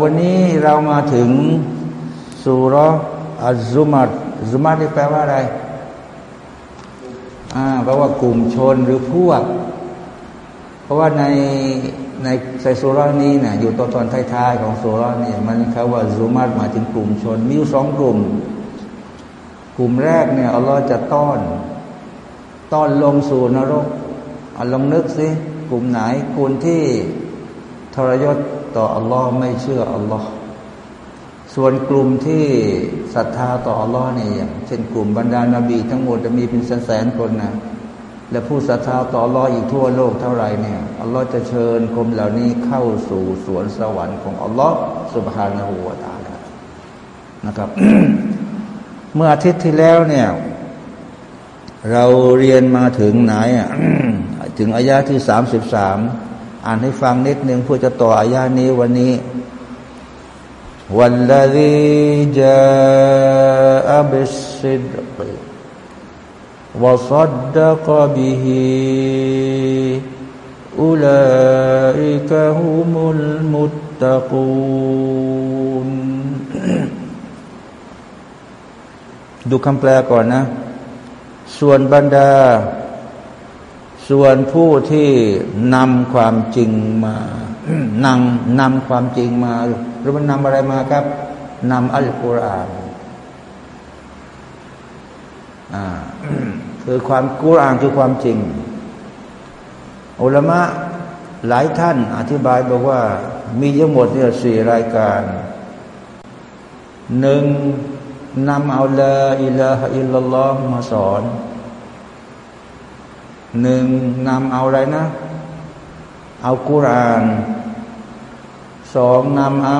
วันนี้เรามาถึงสุรอัซุมัดซุมัดที่แปลว่าอะไรอ่าแปลว่ากลุ่มชนหรือพวก เพราะว่าในในใส่สุรานี้เนี่ยอยู่ตอนตอนท้ายๆของสุราเนี่ยมันคำว่าซุมัดมายถึงกลุ่มชน มีอยู่สองกลุ่ม กลุ่มแรกเนี่ยอัลลอฮ์จะต้อน ต้อนลงสู่นรกอลลองนึกสิกลุ่มไหนกลุ่มที่ทรยศ ต่ออัลลอฮ์ไม่เชื่ออัลลอฮ์ส่วนกลุ่มที่ศรัทธาต่ออัลลอฮ์เนี่ยเช่นกลุ่มบรรดานาบี ทั้งหมดจะมีเป็นแสนคนนะและผู้ศรัทธาต่ออัลลอฮ์อีกทั่วโลกเท่าไรเนี่ยอัลลอฮ์จะเชิญกลุ่มเหล่านี้เข้าสู่สวนสวรรค์ของอัลลอฮ์สุบฮานาหูวาตาลนะครับ เมื่ออาทิตย์ที่แล้วเนี่ย เราเรียนมาถึงไหนอะถึงอายาที่สามสิบสาม อ่านให้ฟังนิดหนึ่งเพื่อจะต่ออายานี้วันนี้ والذي جاء بالصدق وصدق به أولئك هم المتقون ดูคำแปลก่อนนะ ส่วนบรรดา ส่วนผู้ที่นำความจริงมานำนำความจริงมาหรือมันนำอะไรมาครับนำอัลกุรอานอ่าคือความกุรอานคือความจริงอุลมะหลายท่านอธิบายบอกว่า มีทั้งหมดเนี่ยสี่รายการหนึ่งนำเอาละอิลาฮอิลลัลลอฮ์มาสอน หนึ่งนำเอาอะไรนะ เอากุรานสองนำเอา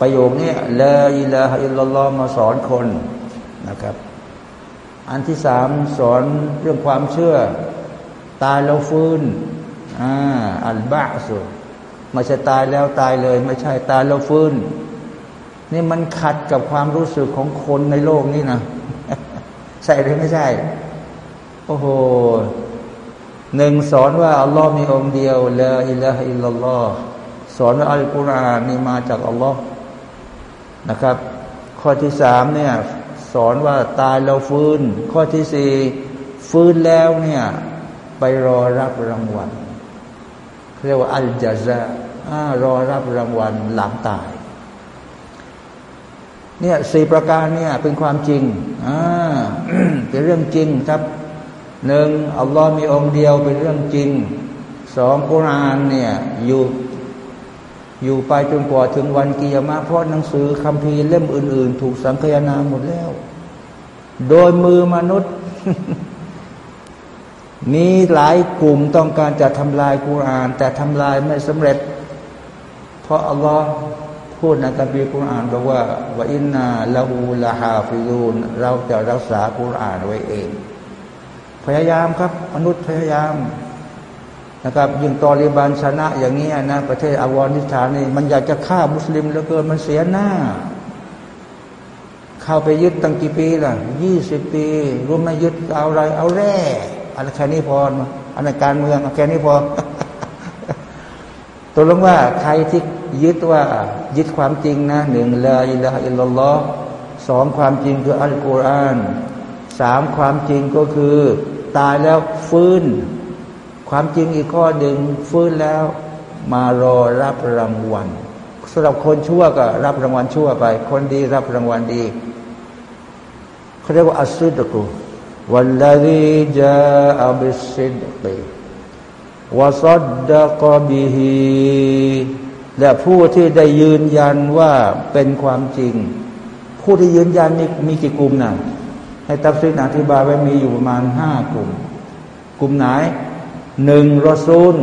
ประโยคนี้ละอิลาฮอิลลัลลอฮ์มาสอนคนนะครับ อันที่สามสอนเรื่องความเชื่อ ตายแล้วฟื้นอ่าอัลบะสุไม่ใช่ตายแล้วตายเลย ไม่ใช่ตายแล้วฟื้น นี่มันขัดกับความรู้สึกของคนในโลกนี้นะ ใช่หรือไม่ใช่ โอ้โหหนึ่งสอนว่าอัลลอฮ์มีองค์เดียวละอิละฮอิลลอฮ์สอนว่าอัลกุรอานนี่มาจากอัลลอฮ์นะครับ ข้อที่สามเนี่ยสอนว่าตายแล้วฟื้น ข้อที่สี่ฟื้นแล้วเนี่ยไปรอรับรางวัลเรียกว่าอัลจาซารอรับรางวัลหลังตายเนี่ยสี่ประการเนี่ยเป็นความจริงอ่าเป็นเรื่องจริงครับ หนึ่งอัลลอฮ์มีองค์เดียวเป็นเรื่องจริงสองกุรานเนี่ยอยู่อยู่ไปจนกว่าถึงวันกิยามะเพราะหนังสือคัมภีร์เล่มอื่น ๆ ถูกสังคายนาหมดแล้ว โดยมือมนุษย์ มีหลายกลุ่มต้องการจะทำลายกุราน แต่ทำลายไม่สำเร็จ เพราะอัลลอฮ์พูดในคัมภีร์กุรานบอกว่า وإنا له لحافظونเราจะรักษากุรานไว้เอง พยายามครับ มนุษย์พยายามนะครับยิ่งตอลิบานชนะอย่างนี้นะประเทศอัฟกานิสถานนี่มันอยากจะฆ่ามุสลิมเหลือเกินมันเสียหน้า เข้าไปยึดตั้งกี่ปีล่ะยี่สิบปีรู้ไหมยึดเอาอะไร เอาแร่อะไรแค่นี้พออันการเมืองแค่นี้พอตัวลงว่าใครที่ยึดว่ายึดความจริงนะหนึ่งละอิละอิลลอสองความจริงคืออัลกุรอานสามความจริงก็คือ ตายแล้วฟื้น ความจริงอีกข้อหนึ่งฟื้นแล้ว มารอรับรางวัลสำหรับคนชั่วก็ รับรางวัลชั่วไป คนดีรับรางวัลดีเขาเรียกว่าอัสุดกุวันลลีจาอับิสิดกีวาซัดดะกบิฮีและผู้ที่ได้ยืนยันว่าเป็นความจริง ผู้ที่ยืนยันมีมีกี่กลุ่มนะ ให้ตัฟซีนอธิบายไว้มีอยู่ประมาณห้ากลุ่ม กลุ่มไหนหนึ่งรอซูล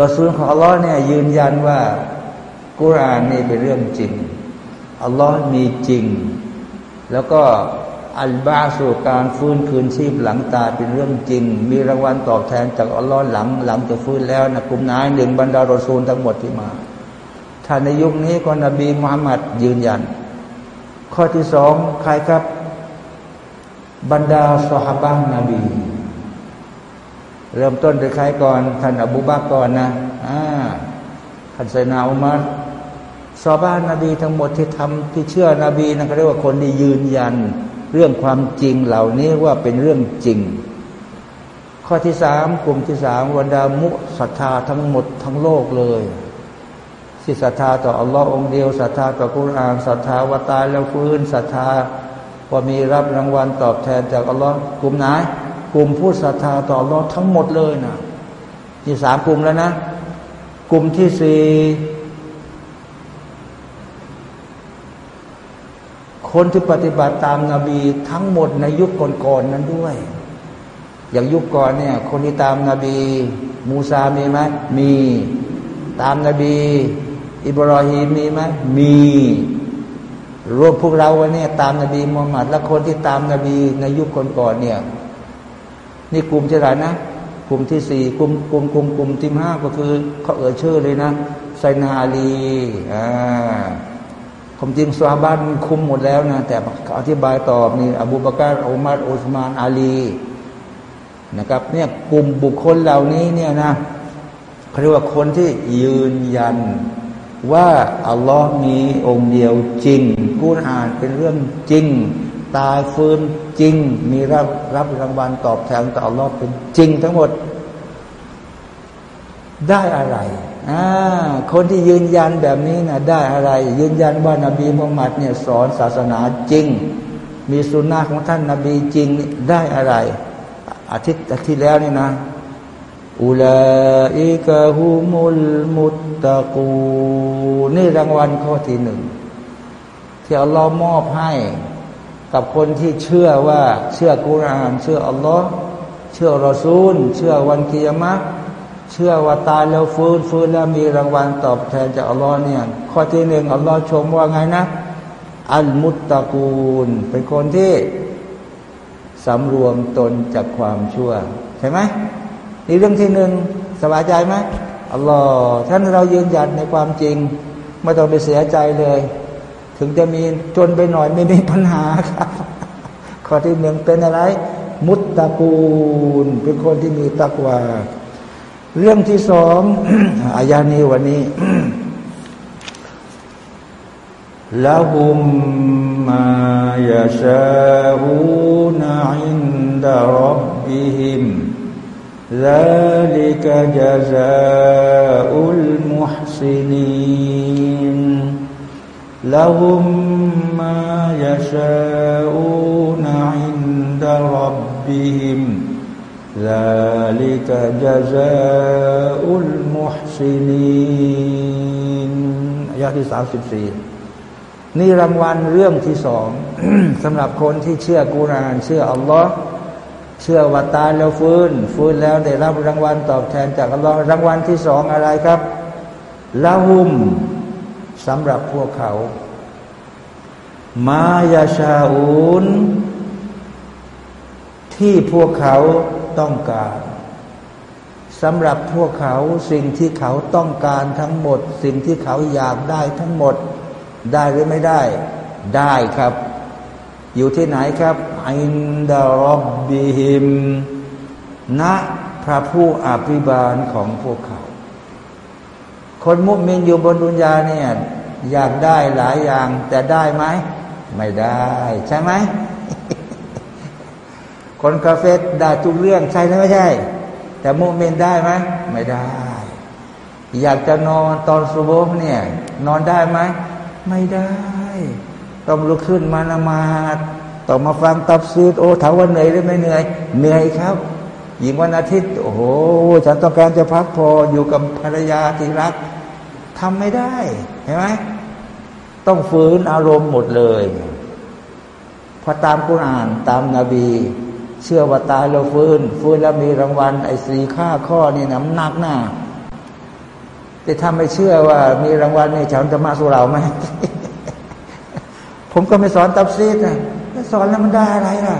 รอซูลของอัลลอฮ์เนี่ยยืนยันว่ากุรานนี่เป็นเรื่องจริงอัลลอฮ์มีจริง แล้วก็อัลบาสู่การฟื้นคืนชีพหลังตายเป็นเรื่องจริง มีรางวัลตอบแทนจากอัลลอฮ์หลังหลังจะฟื้นแล้วนะกลุ่มนายหนึ่งบรรดารอซูลทั้งหมดที่มา ถ้าในยุคนี้ก็นบีมุฮัมมัดยืนยัน ข้อที่สองใครครับ บรรดาสหบ้านนบี เริ่มต้นด้วยใครก่อน ท่านอบูบักก่อนนะอ่าท่านไซนาอุมัรซอบ้านนบีทั้งหมดที่ทำที่เชื่อนบีนะเขาเรียกว่าคนที่ยืนยัน เรื่องความจริงเหล่านี้ว่าเป็นเรื่องจริง ข้อที่สามกลุ่มที่สามวันดามุศรัทธาทั้งหมดทั้งโลกเลยที่ศรัทธาต่ออัลลอฮ์องเดียวศรัทธาต่อกุรอานศรัทธาว่าตายแล้วฟื้นศรัทธา ว่ามีรับรางวัลตอบแทนจากอัลลอฮ์กลุ่มไหนกลุ่มผู้ศรัทธาต่ออัลลอฮ์ทั้งหมดเลยนะที่สามกลุ่มแล้วนะ กลุ่มที่สี่คนที่ปฏิบัติตามนาบีทั้งหมดในยุคก่อนๆนนั้นด้วย อย่างยุคก่อนเนี่ย คนที่ตามนาบี มูซามีไหมมี ตามนาบี อิบรอฮีมมีไหมมี รวมพวกเราวันนี้ตามนาบีมุฮัมมัดและคนที่ตามนาบีในยุคก่อนๆเนี่ย นี่กลุ่มที่ไหนนะกลุ่มที่สี่กลุ่มกลุ่มกลุ่มกลุ่มที่ห้าก็คือเขาเอ่ยชื่อเลยนะไซนาลีอ่าผมจริงสวาบันคุมหมดแล้วนะแต่อธิบายตอบนี่อบูบากรอุมัรอุสมานอาลีนะครับเนี่ยกลุ่มบุคคลเหล่านี้เนี่ยนะเขาเรียกว่าคนที่ยืนยัน ว่าอัลลอฮ์มีองค์เดียวจริงกุรอานเป็นเรื่องจริง ตายฟื้นจริง มีรับรับรางวัลตอบแทนต่ออัลลอฮ์เป็นจริงทั้งหมด ได้อะไรคนที่ยืนยันแบบนี้นะได้อะไร ยืนยันว่านาบีมุฮัมมัดเนี่ยสอนศาสนาจริง มีสุนนะของท่านนาบีจริงได้อะไร อาทิตย์ที่แล้วนี่นะอุลาอิกะฮุมุลมุต ตะกูนี่รางวัลข้อที่หนึ่งที่อัลลอฮ์มอบให้ กับคนที่เชื่อว่า เชื่อกุรอาน เชื่ออัลลอฮ์เชื่อรอซูล เชื่อวันกิยามะเชื่อว่าตายแล้วฟื้นฟื้นแล้วมีรางวัลตอบแทนจากอัลลอฮ์เนี่ย ข้อที่หนึ่งอัลลอฮ์ชมว่าไงนะ อัลมุตตะกูล เป็นคนที่สำรวมตนจากความชั่ว ใช่ไหมนี่เรื่องที่หนึ่งสบายใจไหม อัลลอฮ์ท่านเรายืนยันในความจริง ไม่ต้องไปเสียใจเลย ถึงจะมีจนไปหน่อยไม่มีปัญหาครับ ข้อที่หนึ่งเป็นอะไร มุตตะกูล เป็นคนที่มีตักวาเรื่องที่สองอายานีวันนี้ละหุมมายาชาอูนอินดารบบิฮิม ذلك جزاء المحسنين لهم ما يشاءون عند ربهم ذلك جزاء المحسنين อายะที่สามสิบสี่นี่รางวัลเรื่องที่สองสำหรับคนที่เชื่อกุราน เชื่ออัลลอฮ์ เชื่อว่าตายแล้วฟื้น ฟื้นแล้วได้รับรางวัลตอบแทนจากอัลลอฮ์รางวัลที่สองอะไรครับละหุมสำหรับพวกเขา มายาชาอุนที่พวกเขาต้องการสำหรับพวกเขาสิ่งที่เขาต้องการทั้งหมด สิ่งที่เขาอยากได้ทั้งหมด ได้หรือไม่ได้ ได้ครับ อยู่ที่ไหนครับ อินดารบบิฮิมณพระผู้อภิบาลของพวกเขา คนมุสลิมอยู่บนดุนยาเนี่ยอยากได้หลายอย่าง แต่ได้ไหม ไม่ได้ ใช่ไหม คนกาเฟตได้ทุกเรื่องใช่หรือไม่ใช่ แต่มุเมนได้ไหมไม่ได้ อยากจะนอนตอนสุโบห์เนี่ย นอนได้ไหม ไม่ได้ ต้องลุกขึ้นมานามาด ต้อมาฟังตับซีดโอ้ถามว่าเหนื่อยหรือไม่เหนื่อยเหนื่อยครับหญิงวันอาทิตย์โอ้โหฉันต้องการจะพักพออยู่กับภรรยาที่รักทำไม่ได้เห็นไหมต้องฝืนอารมณ์หมดเลยพอตามกุณอ่านตามนาบี เชื่อว่าตายแล้วฟื้น ฟื้นแล้วมีรางวัลไอ้สีค่าข้อนี่น้ำหนักหน้า แต่ถ้าไม่เชื่อว่ามีรางวัลนี่ฉันจะมาสู่เราไหมผมก็ไม่สอนตับซีดนะ สอนแล้วมันได้อะไรล่ะ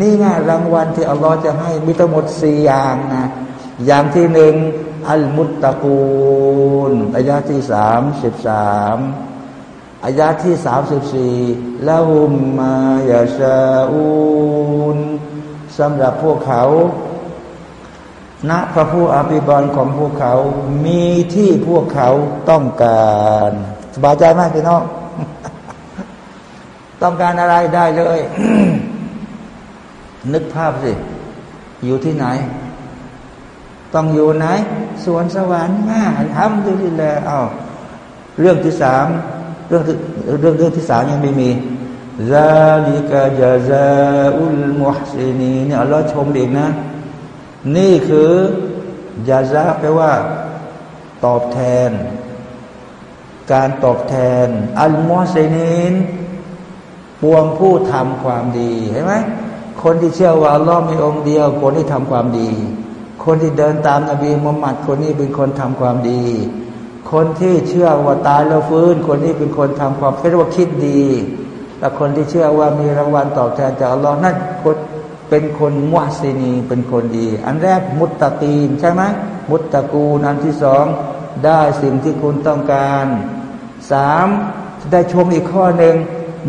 นี่ไงรางวัลที่อัลลอฮ์จะให้มีทั้งหมดสี่อย่างนะอย่างที่หนึ่งอัลมุตตะกูลอายาที่สามสิบสามอายาที่สามสิบสี่ละหุมมายาชาอูนสำหรับพวกเขาณพระผู้อภิบาลของพวกเขา มีที่พวกเขาต้องการ สบายใจมากพี่น้อง ต้องการอะไรได้เลย นึกภาพสิ อยู่ที่ไหน ต้องอยู่ไหน สวนสวรรค์มาทำดูดีแล้วอ้าเรื่องที่สามเรื่องเรื่องเรื่องที่สามยังไม่มีซาลิกาจาซาอุลมุฮซินีเนี่ยเราชมอีกนะ นี่คือยาซาแปลว่า ตอบแทน การตอบแทน อัลมุฮซินีน ปวงผู้ทำความดีเห็นไหมคนที่เชื่อว่าลลอมีองค์เดียว คนที่ทำความดี คนที่เดินตามนบีมุฮัมมัดคนนี้เป็นคนทำความดี คนที่เชื่อว่าตายแล้วฟื้น คนนี้เป็นคนทำความเรียกว่าคิดดีแต่คนที่เชื่อว่ามีรางวัลตอบแทนจากอัลลอฮ์นั่นคนเป็นคนมุสซินีเป็นคนดี อันแรกมุตตะกีนใช่ไหมมุตตะกูนอันที่สองได้สิ่งที่คุณต้องการสามได้ชมอีกข้อหนึ่ง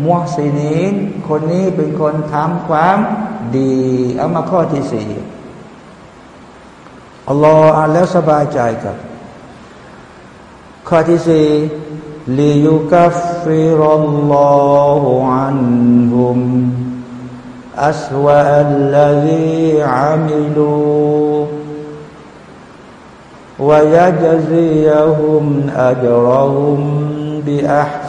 มุสซินีนคนนี้เป็นคนทำความดี เอามาข้อที่สี่อัลลอฮ์อ่านแล้วสบายใจกับข้อที่สี่ลิยุกัฟฟิรัลลอฮุอันฮุมอัสวะอัลลซีอามิลู ويجزيهم أجرهم بأحسن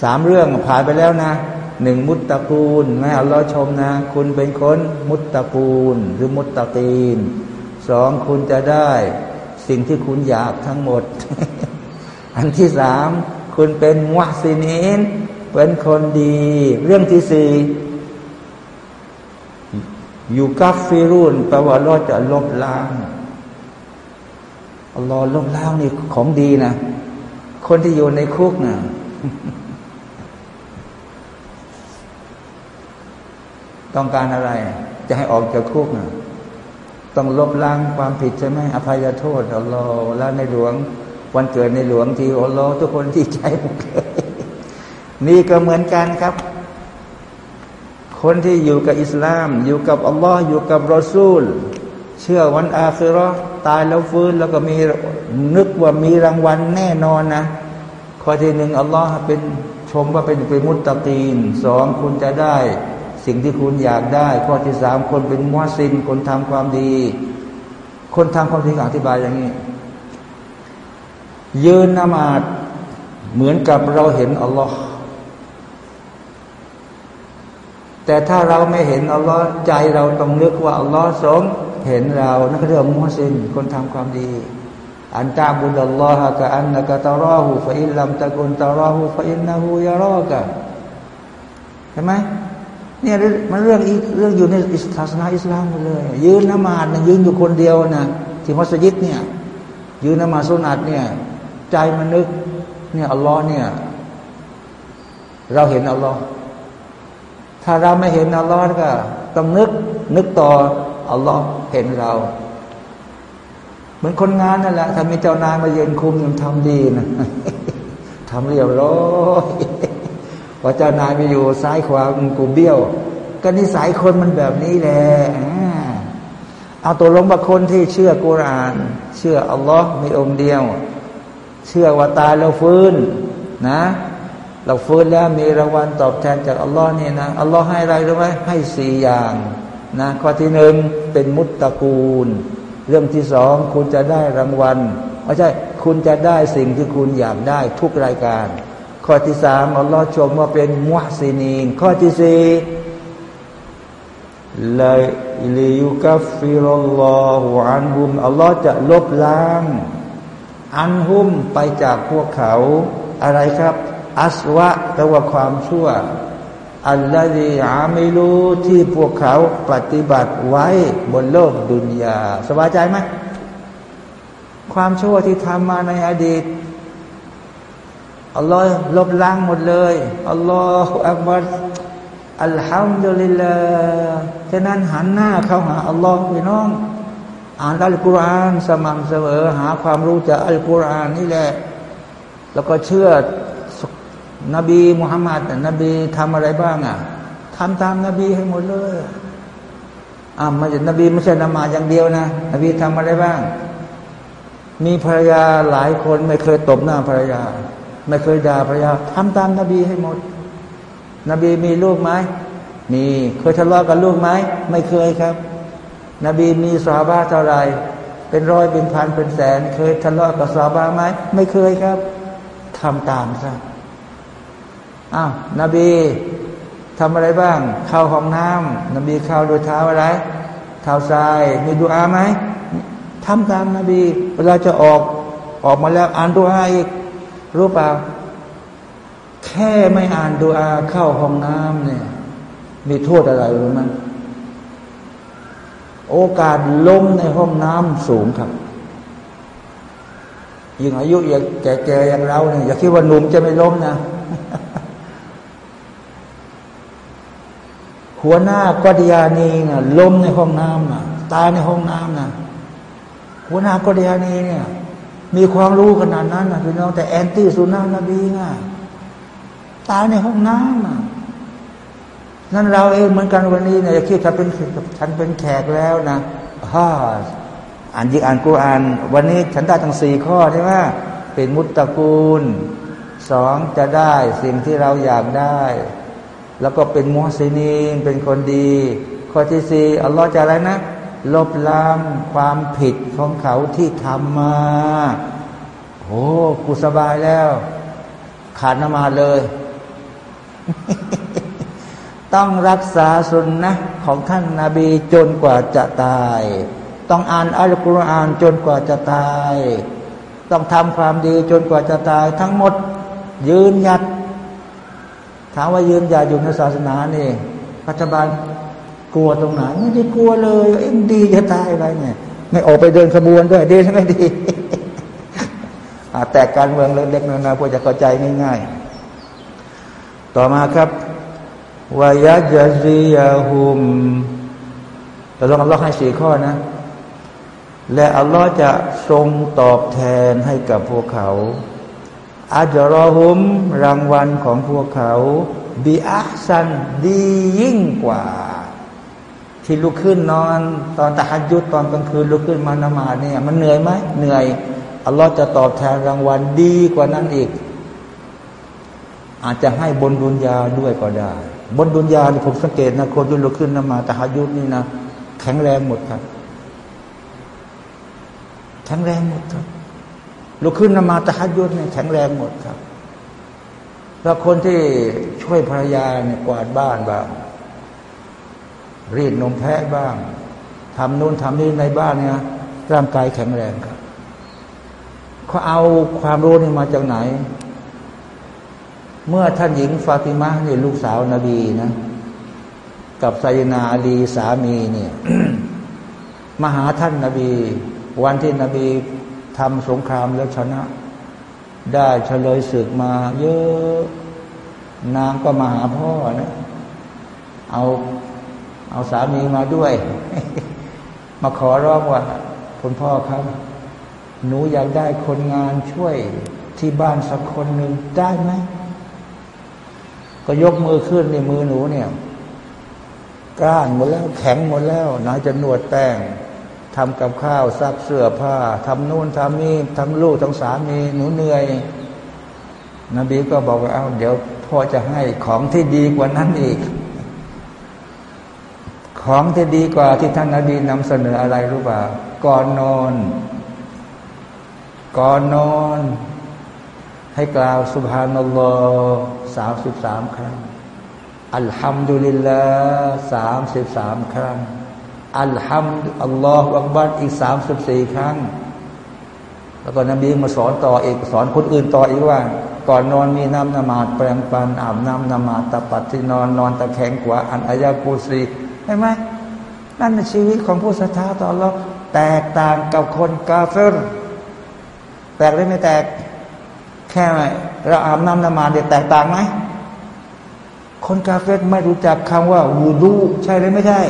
สามเรื่องผ่านไปแล้วนะหนึ่งมุตตะกูลแม่อัลลอชมนะ คุณเป็นคนมุตตะกูลหรือมุตตะกีนสองคุณจะได้สิ่งที่คุณอยากทั้งหมด อันที่สามคุณเป็นมุสลินเป็นคนดี เรื่องที่สี่อยู่กัฟฟิรุนแปลว่าเราจะลบล้างอัลลอฮ์ลบล้างนี่ของดีนะ คนที่อยู่ในคุกนะ ต้องการอะไร จะให้ออกจากคุกนะต้องลบล้างความผิดใช่ไหมอภัยโทษอัลลอฮ์และในหลวง วันเกิดในหลวงที่อัลลอฮ์ทุกคนที่ใจหมดเลยนี่ก็เหมือนกันครับ คนที่อยู่กับอิสลาม อยู่กับอัลลอฮ์อยู่กับรอซูล เชื่อวันอาคิรอตายแล้วฟื้นแล้วก็มีนึกว่ามีรางวัลแน่นอนนะข้อที่หนึ่งอัลลอฮ์เป็นชมว่าเป็นเป็นมุตตะตีนสองคุณจะได้ สิ่งที่คุณอยากได้ ข้อที่สามคนเป็นมุสลิมคนทำความดี คนทำความดีอธิบายอย่างนี้ ยืนนมาดเหมือนกับเราเห็นอัลลอฮ์แต่ถ้าเราไม่เห็นอัลลอฮ์ใจเราต้องนึกว่าอัลลอฮ์ทรงเห็นเรานั่นก็เรียกมุสลิมคนทำความดีอันตาบุญอัลลอฮ์กะอันนักตาราหูฟะอิลลัมตะกุนตาราหูฟะอินนะหูยารอกะเห็นไหม เนี่ยมันเรื่องอีกเรื่องอยู่ในศาสนาอิสลามเลยยืนนมาดนะยืนอยู่คนเดียวนะที่มัสยิดเนี่ยยืนนมาสุนัตเนี่ย ใจมันนึก เนี่ยอัลลอฮ์เนี่ย เราเห็นอัลลอฮ์ถ้าเราไม่เห็นอัลลอฮ์ก็ต้องนึก นึกต่ออัลลอฮ์เห็นเรา เหมือนคนงานนั่นแหละถ้ามีเจ้านายมาเย็นคุมยังทำดีนะทำเรียบร้อย พอเจ้านายไปอยู่ซ้ายขวากูเบี้ยว ก็นิสัยคนมันแบบนี้แหละเอาตัวลงบางคนที่เชื่อกุราน เชื่ออัลลอฮ์มีองค์เดียว เชื่อว่าตายแล้วฟื้นนะ เราฟื้นแล้วมีรางวัลตอบแทนจากอัลลอฮ์นี่นะอัลลอฮ์ให้อะไรรู้ไหมให้สี่อย่างนะข้อที่หนึ่งเป็นมุตตะกูล เรื่องที่สองคุณจะได้รางวัลไม่ใช่คุณจะได้สิ่งที่คุณอยากได้ทุกรายการ ข้อที่สามอัลลอฮ์ชมว่าเป็นมุฮซินีนข้อที่สี่ลาลิยุกัฟฟิรัลลอฮุอันฮุมอัลลอฮ์จะลบล้าง อันหุ้มไปจากพวกเขาอะไรครับ อัสวะแปลว่าความชั่ว อัลลอฮีอาไม่รู้ที่พวกเขาปฏิบัติไว้บนโลกดุนยาสบายใจไหมความชั่วที่ทำมาในอดีต อัลลอฮ์ลบล้างหมดเลยอัลลอฮฺอักบัรอัลฮัมดุลิลลาห์ฉะนั้นหันหน้าเข้าหาอัลลอฮ์พี่น้อง อ่านอัลกุรอานสม่ำเสมอหาความรู้จากอัลกุรอานนี่แหละ แล้วก็เชื่อนบีมุฮัมมัดนบีทำอะไรบ้างอะทำตามนบีให้หมดเลยอ่ามันจะนบีไม่ใช่นมาอย่างเดียวนะ นบีทำอะไรบ้าง มีภรรยาหลายคนไม่เคยตบหน้าภรรยา ไม่เคยด่าภรรยาทำตามนบีให้หมด นบีมีลูกไหมมีเคยทะเลาะกับลูกไหมไม่เคยครับ นบีมีสาบาเท่าไรเป็นร้อยเป็นพันเป็นแสน เคยทะเลาะกับสาบาไหมไม่เคยครับทำตามซะอ้าวนบีทำอะไรบ้าง เข้าห้องน้ำนบีเข้าโดยเท้าอะไร เท้าซ้าย มีดูอาไหมทำตามนบี เวลาจะออกออกมาแล้วอ่านดูอาอีก รู้เปล่า แค่ไม่อ่านดูอาเข้าห้องน้ำเนี่ย มีโทษอะไรรู้ไหมโอกาสล้มในห้องน้ำสูงครับยิ่งอายุอย่างแก่ๆอย่างเราเนี่ยอย่าคิดว่าหนุ่มจะไม่ล้มนะ หัวหน้ากอดยานีน่ะล้มในห้องน้ำน่ะตายในห้องน้ำน่ะหัวหน้ากอดยานีเนี่ย มีความรู้ขนาดนั้นนะพี่น้องแต่แอนตี้สุนานะบีง่ะตายในห้องน้ำน่ะนั่นเราเองเหมือนกันวันนี้เนี่ยคิดฉันเป็นฉันเป็นแขกแล้วนะฮ่าอ่านยิ่งอ่านกุรอาน วันนี้ฉันได้ทั้งสี่ข้อใช่ไหมเป็นมุตตะกูลสองจะได้สิ่งที่เราอยากได้ แล้วก็เป็นมุสลิมเป็นคนดี ข้อที่สี่อัลลอฮ์จะอะไรนะ ลบล้างความผิดของเขาที่ทำมาโอ้กูสบายแล้ว ขาดนมาเลย ต้องรักษาสุนนะของท่านนาบีจนกว่าจะตาย ต้องอ่านอัลกุรอานจนกว่าจะตาย ต้องทำความดีจนกว่าจะตาย ทั้งหมด ยืนหยัด ถามว่ายืนหยัดอยู่ในศาสนานี่รัฐบาล กลัวตรงไหนไม่ได้กลัวเลยเอ็มดีจะตายอะไรเนี่ยไม่ออกไปเดินขบวนด้วยดีใช่ไหมดีแต่การเมืองเล็กๆน้อยๆพวกจะเข้าใจง่ายๆ ต่อมาครับวายาจซียาหุมแต่ลองอัลลอฮ์ให้สี่ข้อนะ และอัลลอฮ์จะทรงตอบแทนให้กับพวกเขาอาจรอหุมรางวัลของพวกเขา บีอัสันดียิ่งกว่า ที่ลุกขึ้นนอน ตอนตะฮัดยุดตอนกลางคืนลุกขึ้นมานมาเนี่ยมันเหนื่อยไหมเหนื่อยอัลลอฮ์จะตอบแทนรางวัลดีกว่านั้นอีก อาจจะให้บนดุนยาด้วยก็ได้ บนดุนยาที่ผมสังเกตนะคนที่ลุกขึ้นนมาตะฮัดยุดนี่นะแข็งแรงหมดครับแข็งแรงหมดครับลุกขึ้นนมาตะฮัดยุดเนี่ยแข็งแรงหมดครับแล้วคนที่ช่วยภรรยาเนี่ยกวาดบ้านบ้าง รีดนมแพะบ้างทำนู่นทำนี่ในบ้านเนี่ยร่างกายแข็งแรงครับเขาเอาความรู้นี่มาจากไหน เมื่อท่านหญิงฟาติมาเนี่ยลูกสาวนาบีนะ กับไซนาอาลีสามีเนี่ยมาหาท่านนาบี วันที่นบีทำสงครามแล้วชนะ ได้เฉลยศึกมา เยอะ นางก็มาหาพ่อนะ เอา เอาสามีมาด้วย มาขอร้องว่าคุณพ่อครับ หนูอยากได้คนงานช่วยที่บ้านสักคนหนึ่งได้ไหมก็ยกมือขึ้นในมือหนูเนี่ยกล้านหมดแล้วแข็งหมดแล้วนายจะนวดแป้งทำกับข้าวซักเสื้อผ้าทำนู่นทำนี่ทั้งลูกทั้งสามีหนูเหนื่อย นบีก็บอกว่าเอาเดี๋ยวพ่อจะให้ของที่ดีกว่านั้นอีก ของที่ดีกว่าที่ท่านนาบีนำเสนออะไรรู้ป่าก่อนนอน ก่อนนอน ให้กล่าวสุบฮานัลลอฮ์สามสิบสามครั้ง อัลฮัมดุลิลลาห์สามสิบสามครั้ง อัลฮัมดุอัลลอฮฺอักบัดอีกสามสิบสี่ครั้ง แล้วก็นบีมาสอนต่ออีกสอนคนอื่นต่ออีกว่าก่อนนอนมีน้ำนมาดแปรงปันอาบน้ำนมาดตะปัดที่นอนนอนตะแคงขวาอันอายากูซี ใช่ไหมนั่นเป็นชีวิตของผู้ศรัทธาต่อเราแตกต่างกับคนกาเฟรแตกได้ไม่แตกแค่เราอาบน้ำนมาเด็ดแตกต่างไหมคนกาเฟตไม่รู้จักคำว่าวูดูใช่หรือไม่ใช่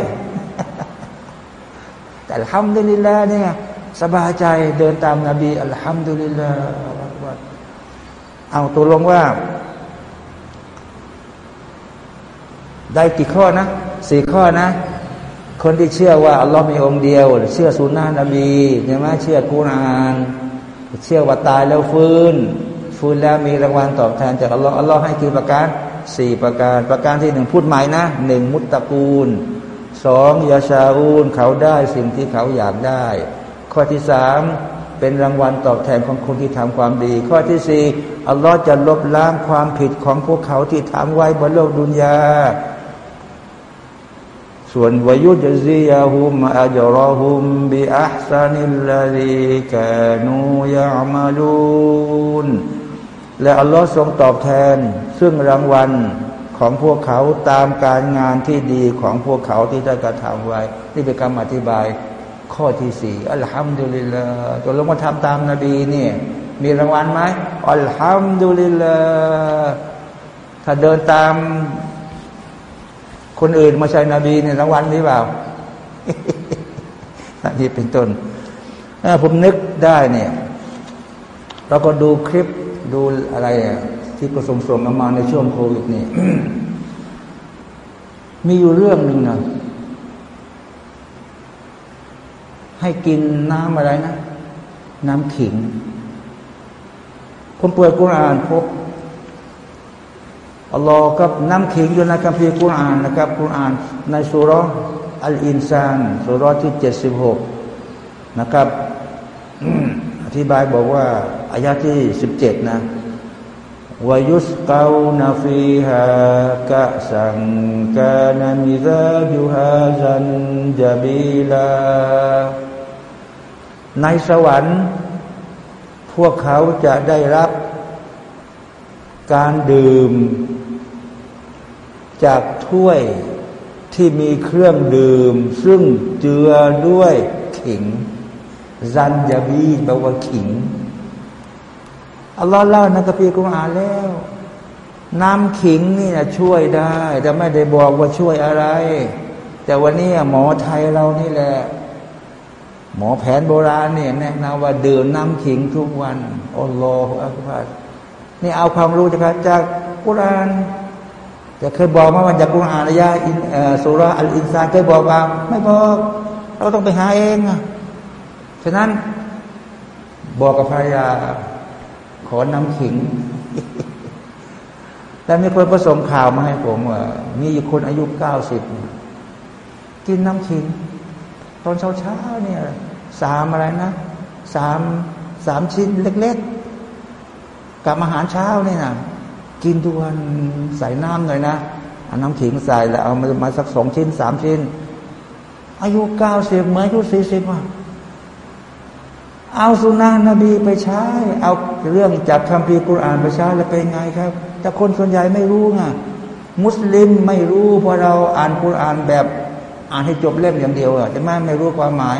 แต่ทำดุลิลลาเนี่ยสบายใจเดินตามนาบีอัลฮัมดุลิลลาเอาตัวลงว่า ได้กี่ข้อนะ สี่ข้อนะ คนที่เชื่อว่าอัลลอฮ์มีองค์เดียว เชื่อสุนนะนบีใช่ไหมเชื่อกุรานเชื่อว่าตายแล้วฟื้น ฟื้นแล้วมีรางวัลตอบแทนจากอัลลอฮ์อัลลอฮ์ให้กี่ประการสี่ประการ ประการที่หนึ่งพูดใหม่นะหนึ่งมุตตะกูลสองยาชาอูนเขาได้สิ่งที่เขาอยากได้ ข้อที่สามเป็นรางวัลตอบแทนของคนที่ทำความดี ข้อที่สี่อัลลอฮ์จะลบล้างความผิดของพวกเขาที่ทำไว้บนโลกดุนยา ส่วนวายุจซียาฮุมอัจรอฮุมบิอัพซานิลลาดีกานูยามาลูนและอัลลอฮ์ทรงตอบแทน ซึ่งรางวัลของพวกเขาตามการงานที่ดีของพวกเขาที่ได้กระทำไว้ นี่เป็นคำอธิบายข้อที่สี่อัลฮัมดุลิลลาห์ตัวลงมาทำตามนาบีเนี่ยมีรางวัลไหมอัลฮัมดุลิลลาห์ถ้าเดินตาม คนอื่นมาใช้นบีในรางวัลนี้เปล่าอันนี้เป็นต้นผมนึกได้เนี่ยเราก็ดูคลิปดูอะไรอะที่ก็ส่งส่งมาในช่วงโควิดนี่มีอยู่เรื่องหนึ่งนะให้กินน้ำอะไรนะ น้ำขิง ผมเปิดกุรานพบ อัลลอฮ์กับน้ำขิงอยู่ในคัมภีร์กุรอานนะครับกุรอาน ในสุรอัลอินซานสุรที่เจ็ดสิบหกนะครับอธิบายบอกว่าอายะที่สิบเจ็ดนะวายุสกาวนาฟีฮากะสังกานามิซาจุฮาซันจาบีลาในสวรรค์ พวกเขาจะได้รับ การดื่ม จากถ้วยที่มีเครื่องดื่ม ซึ่งเจือด้วยขิงซันยาบีแปลว่าขิงอัลลอฮ์เล่าในกัมภีกุรอานแล้ว น้ำขิงนี่นะช่วยได้ แต่ไม่ได้บอกว่าช่วยอะไร แต่วันนี้หมอไทยเรานี่แหละ หมอแผนโบราณเนี่ยแนะนำว่าดื่มน้ำขิงทุกวันอัลลอฮฺอักบารนี่เอาความรู้จากจากกุรอาน จะเคยบอกมาวันจากกุรอานอายะอินสุรอัลอินซานเคยบอกว่าไม่บอกเราต้องไปหาเองฉะนั้นบอกกับภรรยาขอน้ำขิงแต่มีคนประสมข่าวมาให้ผมว่ามีอยู่คนอายุเก้าสิบกินน้ำขิง ตอนเช้าเช้าเนี่ยสามอะไรนะสามสามชิ้นเล็ก ๆ กับอาหารเช้านี่นะ กินทุกวันใส่น้ำหน่อยนะเอาน้ำขิงใส่แล้วเอามามาสักสองชิ้นสามชิ้น อายุเก้าสิบเหมือนอายุสี่สิบอะเอาสุนานะนบีไปใช้ เอาเรื่องจากคัมภีร์กุรอานไปใช้แล้วเป็นไงครับ แต่คนส่วนใหญ่ไม่รู้ไงมุสลิมไม่รู้เพราะเราอ่านกุรอานแบบอ่านให้จบเล่มอย่างเดียวอะจะไม่ไม่รู้ความหมาย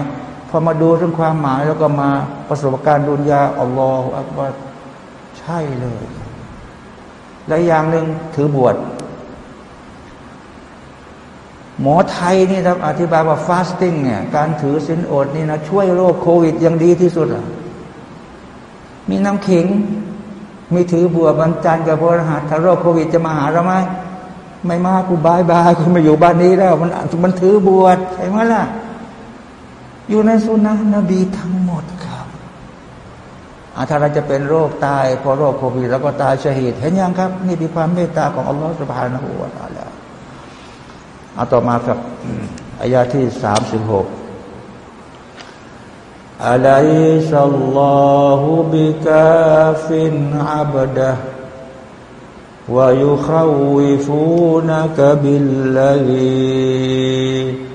พอมาดูเรื่องความหมายแล้วก็มาประสบการณ์ดุนยาอัลลอฮฺอักบารใช่เลย และอย่างหนึ่งถือบวชหมอไทยนี่ครับอธิบายว่าฟาสติ้งเนี่ยการถือสินอดนี่นะช่วยโรคโควิดยังดีที่สุดอะมีน้ำขิง มีถือบวชบรรจันกับพระรหัสถ้าโรคโควิดจะมาหาเราไหมไม่มากูบายบายกูม่อยู่บ้านนี้แล้ว มันมันถือบวชใช่ไหมล่ะ อยู่ในสุนัขนบีทั้งหมดค ถ้าเราจะเป็นโรคตายพอโรคโควิดแล้วก็ตายเฉหิตเห็นยังครับ นี่เป็นความเมตตาของอัลลอฮฺสุบฮานะฮูวาตาล้วเอาต่อมาครับอายาที่สามสิบหกอัลัยซัลลอฮุบิกาฟินอับดะวายุขวิฟูนักบิลลาี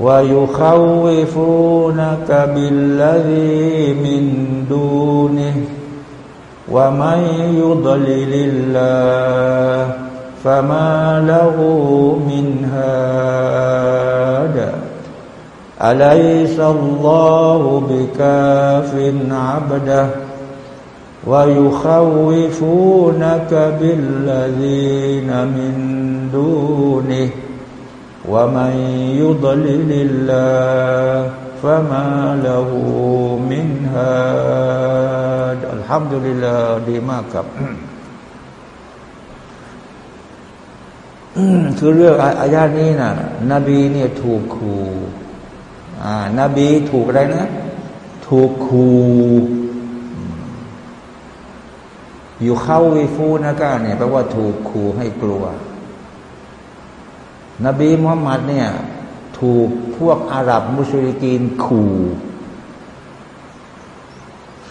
ويخوفونك بالذي من دونه ومن يضلل الله فما له من هاد. أليس الله بكاف عبده ويخوفونك بالذين من دونه ومن يضلل الله فما له من هاد الحمد لله ดีมากครับคือเรื่องอายานี้นะนบีเนี่ยถูกขู่อ่า นบีถูกอะไรนะ ถูกขู่อยู่เข้าวิฟูนะก้าเนี่ยแปลว่าถูกขู่ให้กลัว นบีมุฮัมมัดเนี่ยถูกพวกอาหรับมุชริกีนขู่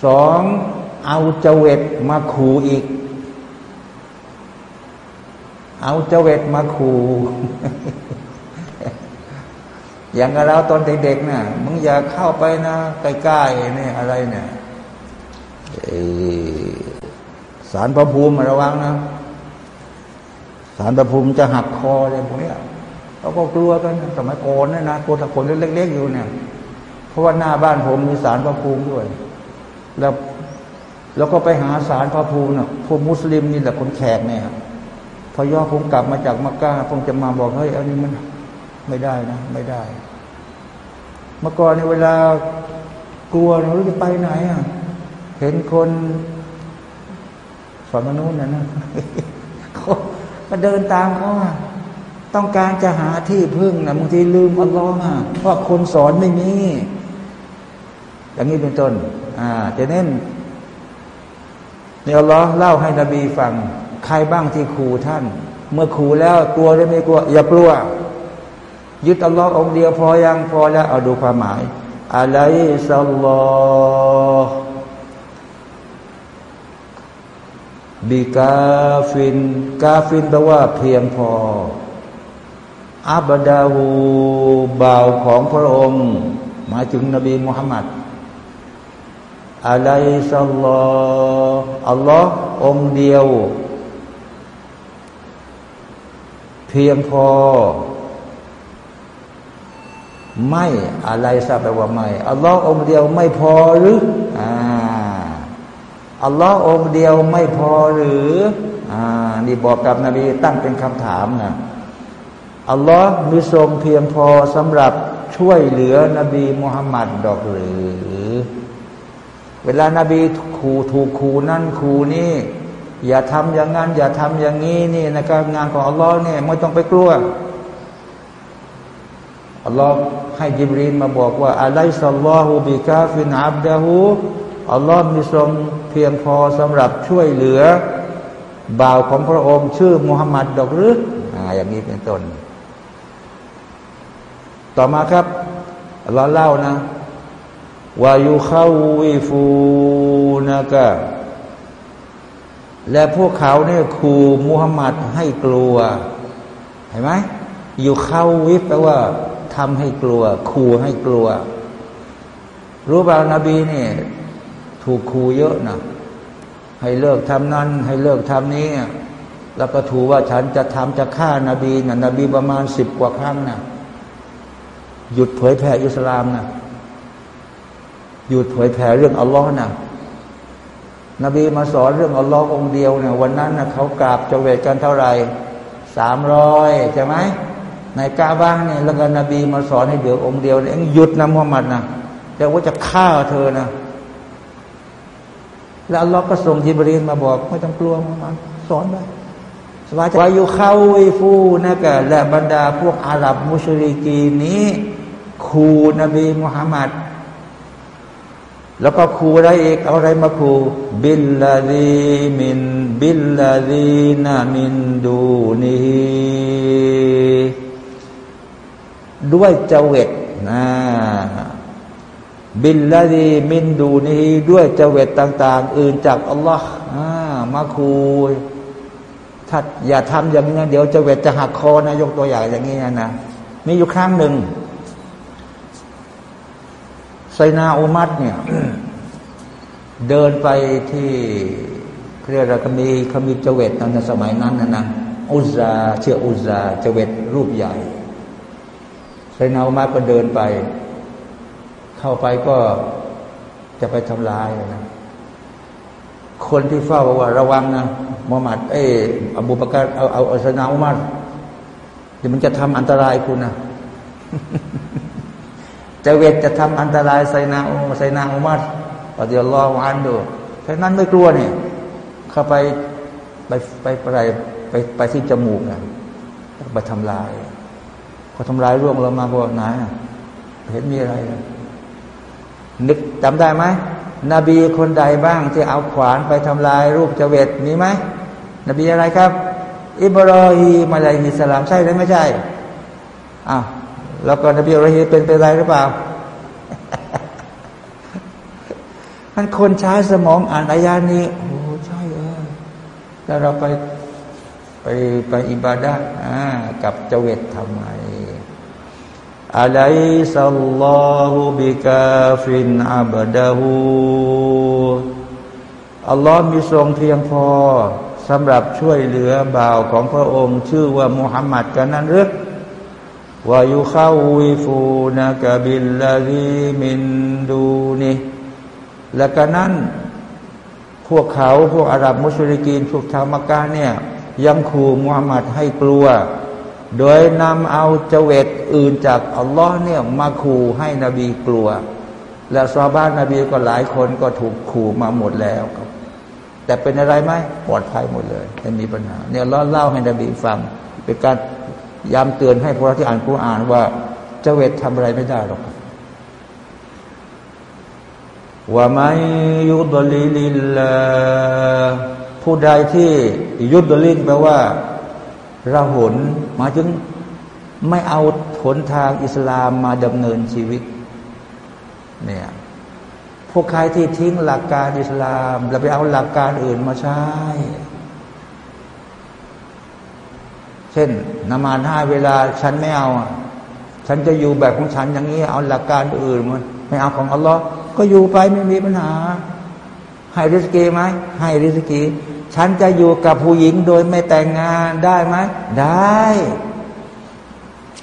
สองเอาเจเวตมาขู่อีก เอาเจเวตมาขู่อย่างเราตอนเด็กๆนะ่ะมึงอย่าเข้าไปนะใกล้ๆนี่อะไรเนี่ยสารพระภูมิระวังนะสารพระภูมิจะหักคออะไรพวกนี้ เขาก็กลัวกันสมัยก่อนนะนะกลัวตะคนเล็กๆอยู่เนี่ย เพราะว่าหน้าบ้านผมมีสารพระภูมิด้วย แล้วแล้วก็ไปหาสารพระภูมินะพวกมุสลิมนี่แหละคนแขกเนี่ยพอย่อผมกลับมาจากมักกะผมจะมาบอกเฮ้ยอันนี้มันไม่ได้นะ ไม่ได้ เมื่อก่อนในเวลากลัวเราจะไปไหนอะเห็นคนฝั่งนู้นนะนะเขาเดินตามเขาอะ ต้องการจะหาที่พึ่งนะบางทีลืมอัลลอฮ์อะเพราะคนสอนไม่มี อย่างนี้เป็นต้น อ่าจะเน้นเนี่ยอัลลอฮ์เล่าให้นบีฟัง ใครบ้างที่ขู่ท่าน เมื่อขู่แล้วกลัวได้ไม่กลัว อย่ากลัว ยึดอัลลอฮ์องเดียวพอยังพอแล้วเอาดูความหมายอะไรสัลลอฮ์บิกาฟิน กาฟินแปลว่าเพียงพอ อับดาหูบ่าวของพระองค์ หมายถึงนบีมุฮัมมัดอะไรสัลลอฮ์อัลลอฮ์องเดียว เพียงพอ ไม่อะไรทราบแปลว่าไม่อัลลอฮ์องเดียวไม่พอหรืออ่าอัลลอฮ์องเดียวไม่พอหรืออ่านี่บอกกับนบีตั้งเป็นคำถามนะ อัลลอฮ์มีทรงเพียงพอสำหรับช่วยเหลือนบีมุฮัมมัดดอกหรือ เวลานาบีขู่ถูกขู่นั่นขู่นี่ อย่าทำอย่างนั้น อย่าทำอย่างนี้นี่นะครับงานของอัลลอฮ์เนี่ยไม่ต้องไปกลัวอัลลอฮ์ให้ญิบรีลมาบอกว่าأليس الله بكاف عبدهอัลลอฮ์มีทรงเพียงพอสำหรับช่วยเหลือ บ่าวของพระองค์ชื่อมุฮัมมัดดอกหรืออ่าอย่างนี้เป็นต้น ต่อมาครับเราเล่านะวายุเขาวิฟูนะกะและพวกเขาเนี่ยคูมุฮัมมัดให้กลัว เห็นไหมอยู่เข้าวิฟแปลว่าทำให้กลัวขู่ให้กลัว รู้บ่านาบีนี่ถูกขู่เยอะนะให้เลิกทำนั้น ให้เลิกทำนี้ แล้วก็ถูกว่าฉันจะทำจะฆ่านาบีนะนบีประมาณสิบกว่าครั้งนะ หยุดเผยแผ่อิสลามนะหยุดเผยแผ่เรื่องอัลลอฮ์นะนบีมาสอนเรื่องอัลลอฮ์องเดียวเนี่ยวันนั้นนะเขากราบจเวตกันเท่าไหร่สามร้อยใช่ไหมในกาบ้างเนี่ยแล้วก็นบีมาสอนให้เดี๋ยวองค์เดียวเองหยุดนะมุฮัมมัดนะแต่ว่าจะฆ่าเธอนะแล้วอัลลอฮ์ก็ส่งยิบรีนมาบอกไม่ต้องกลัวมุฮัมมัดสอนไปสบายใจวายุเข้าไอฟูนะกะและบรรดาพวกอาหรับมุชริกีนี้ คูนบีมุฮัมมัดแล้วก็คูอะไรอีกเอาอะไรมาคูบิลลาดีมินบิลลาดีนามินดูนีด้วยเจวิตนะบิลลาดีมินดูนีด้วยเจวิตต่าง ๆ อื่นจากอัลลอฮ์มาคูถ้าอย่าทำอย่างนี้เดี๋ยวเจวิตจะหักคอนะยกตัวอย่างอย่างนี้นะมีอยู่ครั้งหนึ่ง ไซนาอุมัดเนี่ยเดินไปที่เรียกว่ามีเขามีเจวิตในสมัยนั้นนะนะอุซาเชื่ออุซาเจวตรูปใหญ่ไซนาอุมัดก็เดินไป เข้าไปก็จะไปทำลายนะคนที่เฝ้าบอกว่าระวังนะมุฮัมมัดเออบูบากรเอาเอาอัสนาอุมัดเดี๋ยวมันจะทำอันตรายคุณนะ จะเวทจะทำอันตรายไซนาอุไซนาอุมัดปฏิอัลลอฮฺอันดูแค่นั้นไม่กลัวเนี่ยเข้าไปไปไปไปไปไปที่จมูกนะไปทำลายพอทำลายร่วงลงมาบอกไหนเห็นมีอะไรนึกจำได้ไหมนบีคนใดบ้างที่เอาขวานไปทำลายรูปจเวตมีไหมนบีอะไรครับ อิบรอฮีมาลัยฮิสลามใช่หรือไม่ใช่อ้าว แล้วก็นบีอิบรฮีเป็นเป็นไรหรือเปล่ามันคนใช้สมองอ่านอายานี้โอ้ใช่เออแล้วเราไปไปไปอิบาดะกับเจเวตทำไมอะลัยซัลลอฮุบิกาฟินอับดะฮูอัลลอฮ์มีทรงเพียงพอสำหรับช่วยเหลือบ่าวของพระองค์ ชื่อว่ามุฮัมมัดกันนั้นหรือ วายุข้าวิฟูนักบิลลาฮีมินดูนีและกันนั้นพวกเขาพวกอาหรับมุสลิกีนพวกชาวมักกะเนี่ยยังขู่มุฮัมมัดให้กลัว โดยนำเอาเจเวตอื่นจากอัลลอฮ์เนี่ยมาขู่ให้นบีกลัว และซาวบ้านนบีก็หลายคนก็ถูกขู่มาหมดแล้วครับแต่เป็นอะไรไหมปลอดภัยหมดเลยไม่มีปัญหาเนี่ยเล่าเล่าให้นบีฟังเป็นการ ย้ำเตือนให้พวกเราที่อ่านกุรอานว่าเจเวตทำอะไรไม่ได้หรอกว่าไม่ยุดลิลิลผู้ใดที่ยุดลินแปลว่าระหนมาถึงไม่เอาผลทางอิสลามมาดำเนินชีวิตเนี่ยพวกใครที่ทิ้งหลักการอิสลาม แล้วไปเอาหลักการอื่นมาใช้ เช่นนมาห้าเวลาฉันไม่เอา ฉันจะอยู่แบบของฉันอย่างนี้ เอาหลักการอื่นมาไม่เอาของอัลลอฮ์ก็อยู่ไปไม่มีปัญหา ให้ริสกีไหมให้ริสกี ฉันจะอยู่กับผู้หญิงโดยไม่แต่งงานได้ไหมได้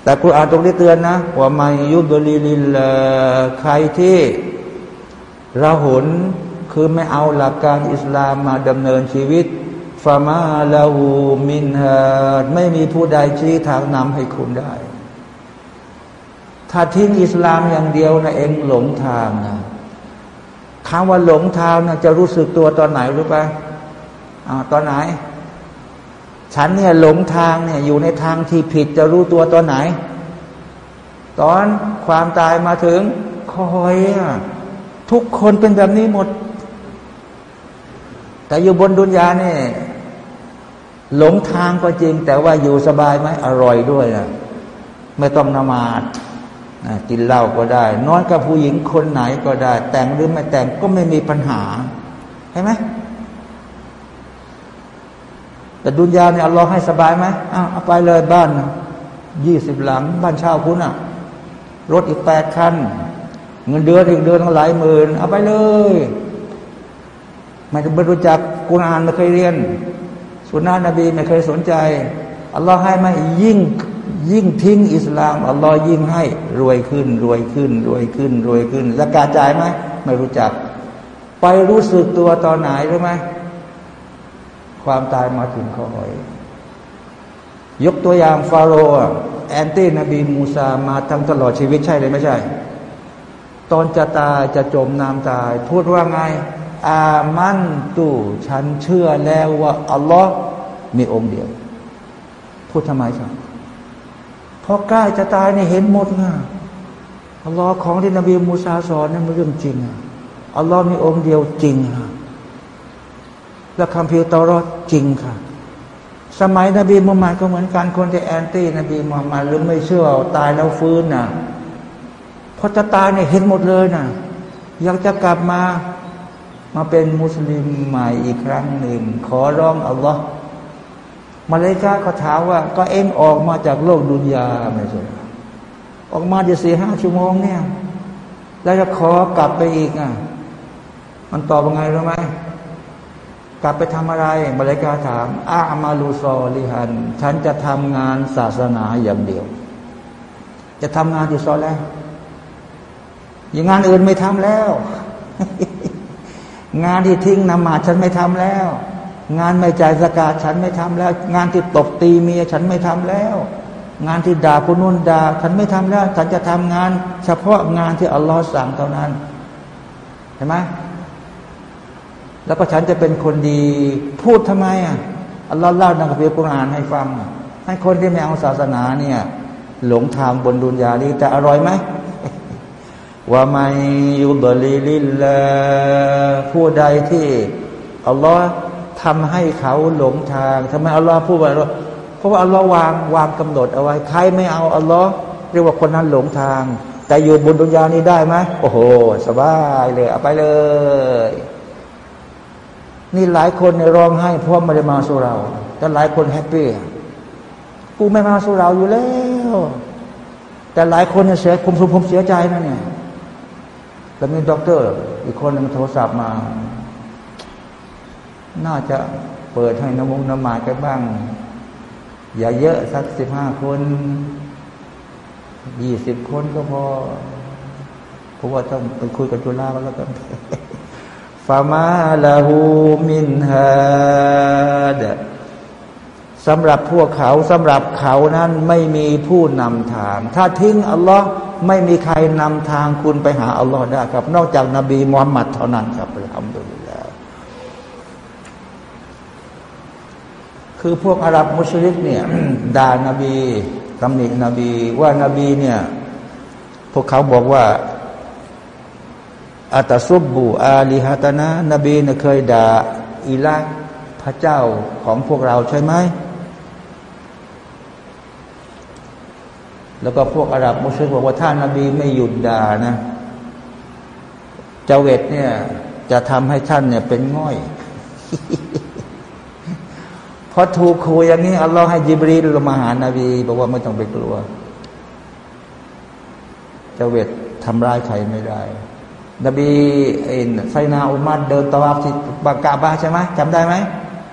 แต่คุณอ่านตรงนี้เตือนนะว่ามายุบลิลิลใครที่ระหนคือไม่เอาหลักการอิสลามมาดำเนินชีวิต ฟามาลาหูมินฮาไม่มีผู้ใดชี้ทางนำให้คุณได้ ถ้าทิ้งอิสลามอย่างเดียวนะเองหลงทางนะคำว่าหลงทางนะจะรู้สึกตัวตอนไหนรู้ปะอ่าตอนไหน ฉันเนี่ยหลงทางเนี่ยอยู่ในทางที่ผิดจะรู้ตัวตอนไหน ตอนความตายมาถึงคอยอะทุกคนเป็นแบบนี้หมด แต่อยู่บนดุนยาเนี่ย หลงทางก็จริง แต่ว่าอยู่สบายไหมอร่อยด้วยนะไม่ต้องนมาดกินเหล้าก็ได้ นอนกับผู้หญิงคนไหนก็ได้ แต่งหรือไม่แต่งก็ไม่มีปัญหาใช่ไหมแต่ดุนยาเนี่ยเราให้สบายไหมอ้าวเอาไปเลยบ้านยี่สิบหลัง บ้านเช่าคุณอะรถอีกแปดคัน เงินเดือนอีกเดือนหลายหมื่นเอาไปเลย ไม่ไม่รู้จักกุณอานไม่เคยเรียน สุนนะนบีไม่เคยสนใจอัลลอฮ์ให้ไหมยิ่งยิ่งทิ้งอิสลามอัลลอฮ์ยิ่งให้รวยขึ้น รวยขึ้น รวยขึ้น รวยขึ้นแล้วกาจ่ายไหมไม่รู้จัก ไปรู้สึกตัวตอนไหนรู้ไหมความตายมาถึงคอย ยกตัวอย่างฟาโรห์ anti นบีมูซามาทั้งตลอดชีวิตใช่เลยไม่ใช่ ตอนจะตายจะจมน้ำตาย พูดว่าไง آمنتฉันเชื่อแล้วว่า อัลลอฮ์มีองค์เดียว พูดทำไมครับพอใกล้จะตายเนี่ยเห็นหมดนะอัลลอฮ์ของที่นบีมูซาสอนนั่นมันเรื่องจริงอะอัลลอฮ์มีองค์เดียวจริงอะและคำพิวตอรอดจริงค่ะ สมัยนบีมุฮัมมัดก็เหมือนกันคนที่แอนตี้นบีมุฮัมมัดหรือไม่เชื่อตายแล้วฟื้นน่ะพอจะตายเนี่ยเห็นหมดเลยน่ะอยากจะกลับมา มาเป็นมุสลิมใหม่อีกครั้งหนึ่ง ขอร้องอัลลอฮ์มาเลกาเขาถามว่า ก็เอ็งออกมาจากโลกดุนยาไม่ใช่ออกมาจะสี่ห้าชั่วโมงเนี่ย แล้วจะขอกลับไปอีกอะ มันตอบว่าไงรู้ไหมกลับไปทำอะไรมาเลกาถามอามาลูซอลิฮัน ฉันจะทำงานศาสนาอย่างเดียว จะทำงานที่ซอแล้วอย่างงานอื่นไม่ทำแล้ว งานที่ทิ้งนมาฉันไม่ทำแล้ว งานไม่จ่ายสกาดฉันไม่ทำแล้ว งานที่ตบตีเมียฉันไม่ทำแล้ว งานที่ด่าคนนู้นด่าฉันไม่ทำแล้ว ฉันจะทำงาน เฉพาะงานที่อัลลอฮ์สั่งเท่านั้นเห็นไหมแล้วก็ฉันจะเป็นคนดีพูดทำไมอะอัลลอฮ์เล่าในคัมภีร์กุรอานให้ฟังให้คนที่ไม่เอาศาสนาเนี่ย หลงทางบนดุนยานี้แต่อร่อยไหม ว่าไม่ยุบลิลิลผู้ใดที่อัลลอฮ์ทำให้เขาหลงทางทำไมอัลลอฮ์พูดว่าเพราะว่าอัลลอฮ์วางวางกำหนดเอาไว้ใครไม่เอาอัลลอฮ์เรียกว่าคนนั้นหลงทาง แต่อยู่บนดุนยานี้ได้ไหมโอ้โห สบายเลยเอาไปเลย นี่หลายคนเนี่ยร้องไห้เพราะไม่ได้มาสู่เรา แต่หลายคน happy กูไม่มาสู่เราอยู่แล้ว แต่หลายคนเนี่ยเสียผมผมเสียใจนะเนี่ย แล้วมีด็อกเตอร์ อีกคนนึงโทรศัพท์มา น่าจะเปิดให้น้ำมงน้ำมายกันบ้าง อย่าเยอะสักสิบห้าคนยี่สิบคนก็พอเพราะว่าต้องไปคุยกับจุฬาแล้วกันฟามาลาหูมินฮาด สำหรับพวกเขาสำหรับเขานั้นไม่มีผู้นำทาง ถ้าทิ้งอัลลอฮ์ไม่มีใครนำทางคุณไปหาอัลลอฮ์ได้ครับ นอกจากนบีมุฮัมมัดเท่านั้นครับทำดูแล้วคือพวกอาหรับมุชลิกเนี่ยด่านาบีตำหนินบีว่านาบีเนี่ย พวกเขาบอกว่าอัตซุบบูอาลีฮัตนะนบีเนี่ยเคยด่าอิลักพระเจ้าของพวกเราใช่ไหม แล้วก็พวกอาหรับมุสลิมบอกว่าถ้านาบีไม่หยุดด่านะเจเวตเนี่ย จะทำให้ท่านเนี่ยเป็นง่อยพอถูกคุยอย่างนี้อัลลอฮ์ให้จิบรีลมาหานาบีบอกว่าไม่ต้องไปกลัวเจเวตทำร้ายใครไม่ได้ นบีเอ็นไซนาอุมัดเดินตะวันที่บากาบาใช่ไหมจำได้ไหม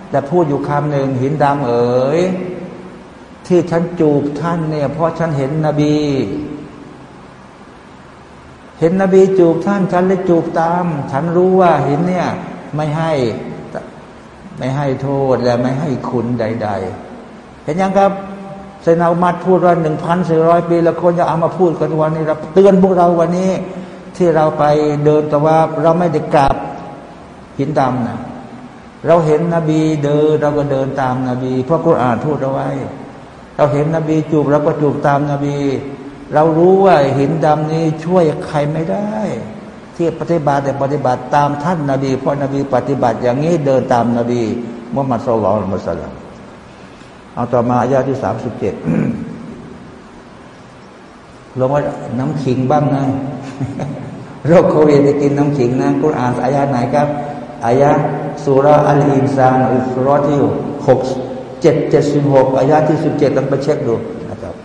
แต่พูดอยู่คำหนึ่งหินดำเอ๋ย ที่ฉันจูบท่านเนี่ย เพราะฉันเห็นนบี เห็นนบีจูบท่าน ฉันเลยจูบตาม ฉันรู้ว่าเห็นเนี่ย ไม่ให้ไม่ให้โทษและไม่ให้คุณใด ๆ เห็นยังครับเซนาอุมัดพูดว่าหนึ่งพันสี่ร้อยปีล้วคนจะเอามาพูดกันวันนี้เราเตือนพวกเราวันนี้ ที่เราไปเดินแต่ว่าเราไม่ได้กราบหินดำนะเราเห็นนบีเดินเราก็เดินตามนาบี เพราะกุรอานพูดเอาไว้ เราเห็นนบีจูบเราก็จูบตามนาบี เรารู้ว่าหินดำนี้ช่วยใครไม่ได้ ที่ปฏิบัติแต่ปฏิบัติตามท่านนาบี เพราะนบีปฏิบัติอย่างนี้เดินตามนาบีมุฮัมมัดสุลลัลมุสลิมเอาต่อมาอายาที่สามสิบเจ็ดลงว่าน้ำขิงบ้างนะโรคโควิดจะกินน้ำขิงนะกุรอานอายาไหนครับอายาสุราอัลอินซานอุสุรที่หก เจ็ดเจ็ดสิบหกอายาที่สิบเจ็ดต้องไปเช็คดูนะครับ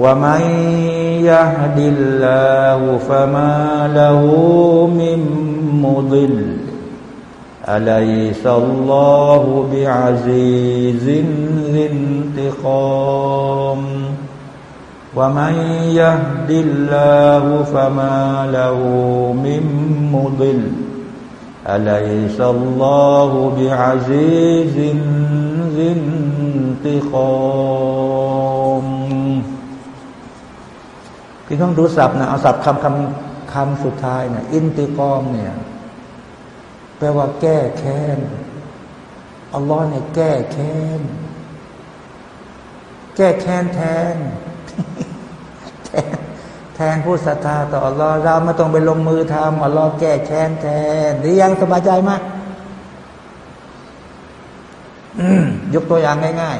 ومن يهد الله فما له من مضل أليس الله بعزيز ذي انتقام ومن يهد الله فما له منมุดิล أليس الله بعزيز ذي انتقام พี่ต้องดูศัพท์นะเอาศัพท์คำคำคำสุดท้ายเนะอินติกอมเนี่ย แปลว่าแก้แค้นอัลลอฮ์เนี่ยแก้แค้น แก้แค้นแทน แทน แทนผู้ศรัทธาต่ออัลลอฮ์เราไม่ต้องไปลงมือทำอัลลอฮ์แก้แค้นแทนหรือยังสบายใจไหมยกตัวอย่างง่าย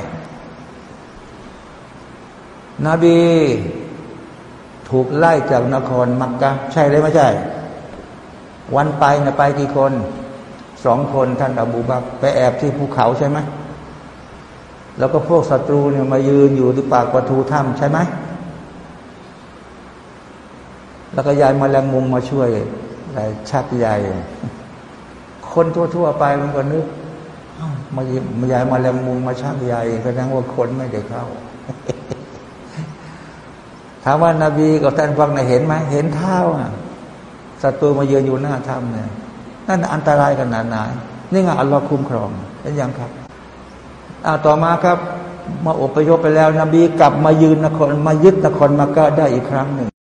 ๆ นบีถูกไล่จากนครมักกะใช่หรือไม่ใช่ วันไปนะไปกี่คนสองคนท่านอบูบักไปแอบที่ภูเขาใช่ไหมแล้วก็พวกศัตรูเนี่ยมายืนอยู่ที่ปากประตูถ้ำใช่ไหม แล้วก็ยายมาแรงมุมมาช่วยชักใหญ่ คนทั่ว ๆ ไปมันก็นึกมามายายมาแรงมุมมาชักใหญ่แสดงว่าคนไม่ได้เข้า ถามว่านาบีกับท่านฟังนะเห็นไหมเห็นเท้าอะศัตรูมาเยือนอยู่หน้าถ้ำเนี่ยนั่นอันตรายขนาดไหนนี่ไงอัลลอฮ์คุ้มครองเป็นยังครับอ่าต่อมาครับ มาอพยพไปแล้ว นบีกลับมายืนนครมายึดนครมักกะได้อีกครั้งหนึ่ง